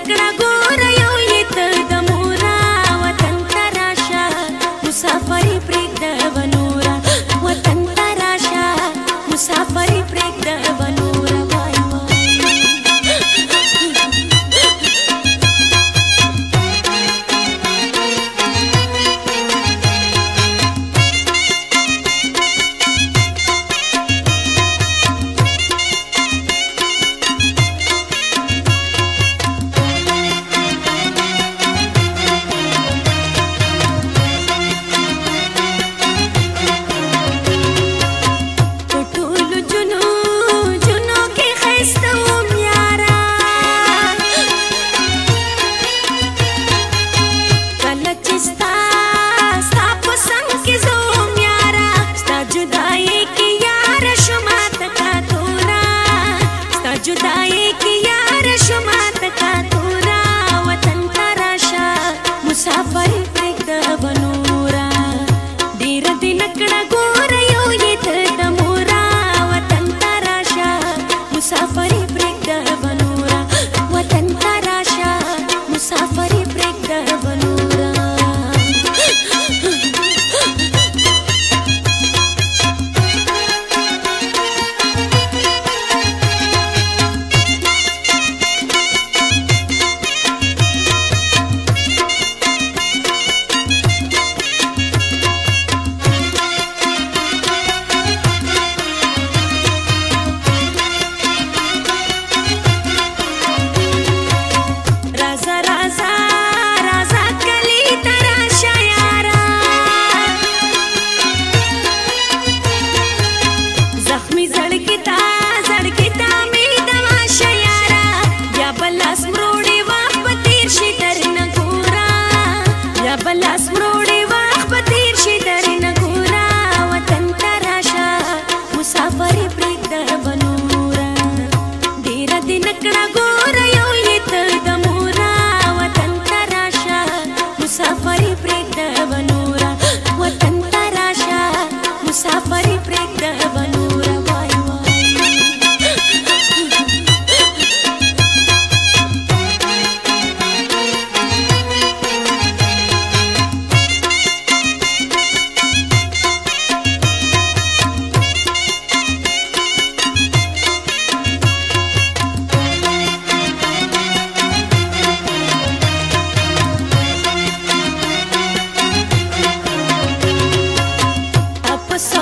नकड़ा गोरया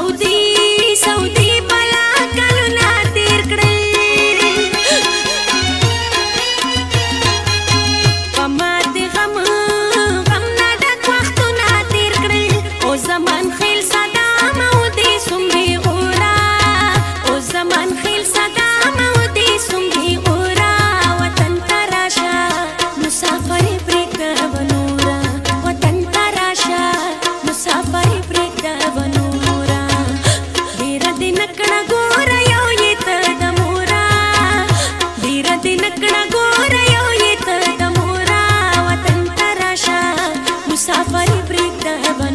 Saudi heaven.